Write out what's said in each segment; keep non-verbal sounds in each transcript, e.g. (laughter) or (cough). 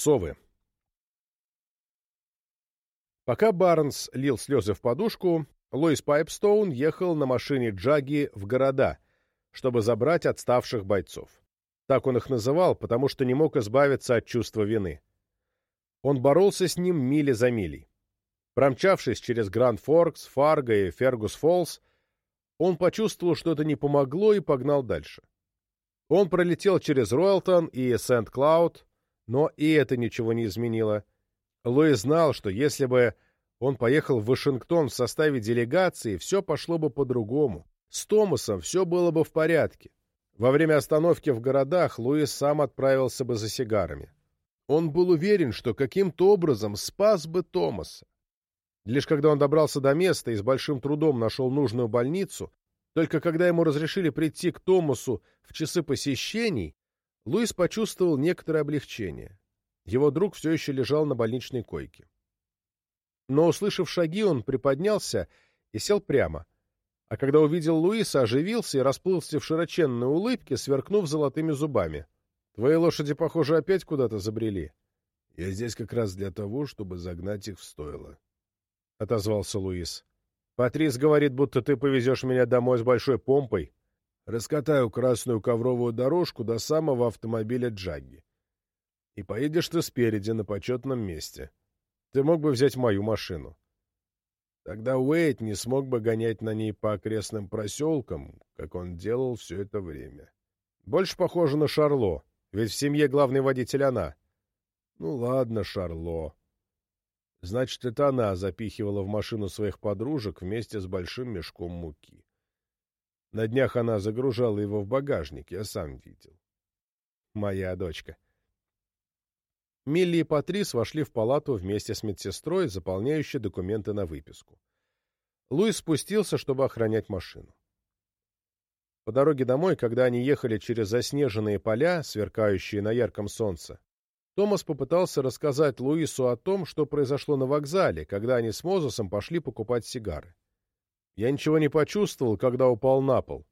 Совы. Пока Барнс лил слезы в подушку, Луис Пайпстоун ехал на машине Джаги в города, чтобы забрать отставших бойцов. Так он их называл, потому что не мог избавиться от чувства вины. Он боролся с ним мили за милей. Промчавшись через Гранд Форкс, Фарго и Фергус Фоллс, он почувствовал, что это не помогло, и погнал дальше. Он пролетел через Ройлтон и Сент-Клауд, но и это ничего не изменило. Луи знал, что если бы он поехал в Вашингтон в составе делегации, все пошло бы по-другому. С Томасом все было бы в порядке. Во время остановки в городах Луис сам отправился бы за сигарами. Он был уверен, что каким-то образом спас бы Томаса. Лишь когда он добрался до места и с большим трудом нашел нужную больницу, только когда ему разрешили прийти к Томасу в часы посещений, Луис почувствовал некоторое облегчение. Его друг все еще лежал на больничной койке. Но, услышав шаги, он приподнялся и сел прямо, а когда увидел Луиса, оживился и расплылся в широченной улыбке, сверкнув золотыми зубами. «Твои лошади, похоже, опять куда-то забрели». «Я здесь как раз для того, чтобы загнать их в стойло», — отозвался Луис. «Патрис говорит, будто ты повезешь меня домой с большой помпой». «Раскатаю красную ковровую дорожку до самого автомобиля Джагги. И поедешь ты спереди, на почетном месте. Ты мог бы взять мою машину». Тогда Уэйт не смог бы гонять на ней по окрестным проселкам, как он делал все это время. Больше похоже на Шарло, ведь в семье главный водитель она. Ну ладно, Шарло. Значит, это она запихивала в машину своих подружек вместе с большим мешком муки. На днях она загружала его в багажник, я сам видел. Моя дочка. Милли и Патрис вошли в палату вместе с медсестрой, заполняющей документы на выписку. Луис спустился, чтобы охранять машину. По дороге домой, когда они ехали через заснеженные поля, сверкающие на ярком солнце, Томас попытался рассказать Луису о том, что произошло на вокзале, когда они с Мозесом пошли покупать сигары. Я ничего не почувствовал, когда упал на пол,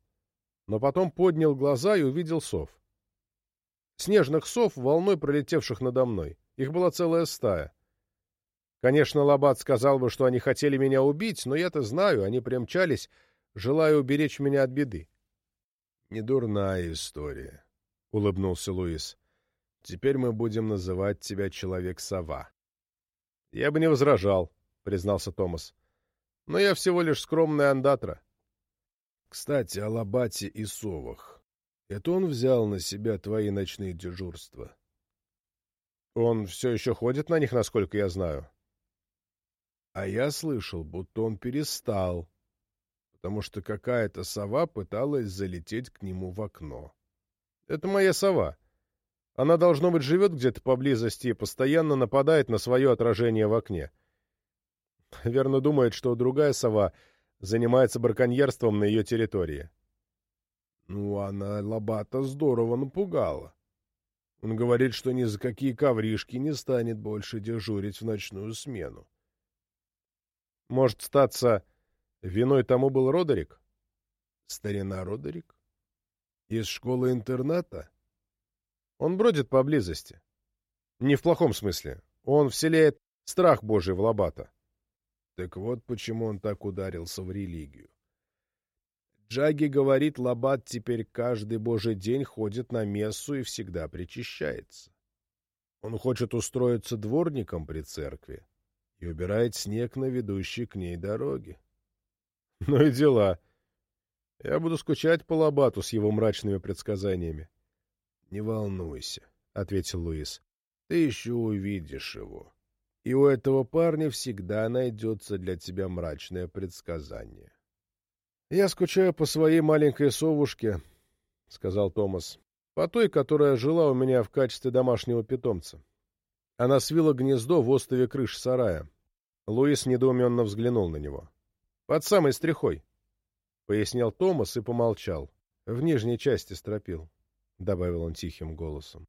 но потом поднял глаза и увидел сов. Снежных сов, волной пролетевших надо мной. Их была целая стая. Конечно, Лабат сказал бы, что они хотели меня убить, но я-то знаю, они примчались, желая уберечь меня от беды. — Недурная история, — улыбнулся Луис. — Теперь мы будем называть тебя Человек-сова. — Я бы не возражал, — признался Томас. — Но я всего лишь скромный андатра. — Кстати, о Лабате и совах. Это он взял на себя твои ночные дежурства. Он все еще ходит на них, насколько я знаю. А я слышал, будто он перестал, потому что какая-то сова пыталась залететь к нему в окно. Это моя сова. Она, должно быть, живет где-то поблизости и постоянно нападает на свое отражение в окне. Верно думает, что другая сова занимается браконьерством на ее территории. Ну, она Лобата здорово напугала. Он говорит, что ни за какие ковришки не станет больше дежурить в ночную смену. Может, статься, виной тому был Родерик? Старина Родерик? Из школы-интерната? Он бродит поблизости. Не в плохом смысле. Он вселяет страх Божий в Лобата. Так вот почему он так ударился в религию. Джаги говорит, Лабат теперь каждый божий день ходит на мессу и всегда причащается. Он хочет устроиться дворником при церкви и убирает снег на ведущей к ней дороге. (laughs) Ну и дела. Я буду скучать по Лабату с его мрачными предсказаниями. — Не волнуйся, — ответил Луис. — Ты еще увидишь его. И у этого парня всегда найдется для тебя мрачное предсказание. «Я скучаю по своей маленькой совушке», — сказал Томас, — «по той, которая жила у меня в качестве домашнего питомца. Она свила гнездо в остове крыш сарая». Луис недоуменно взглянул на него. «Под самой стрихой», — пояснил Томас и помолчал. «В нижней части стропил», — добавил он тихим голосом.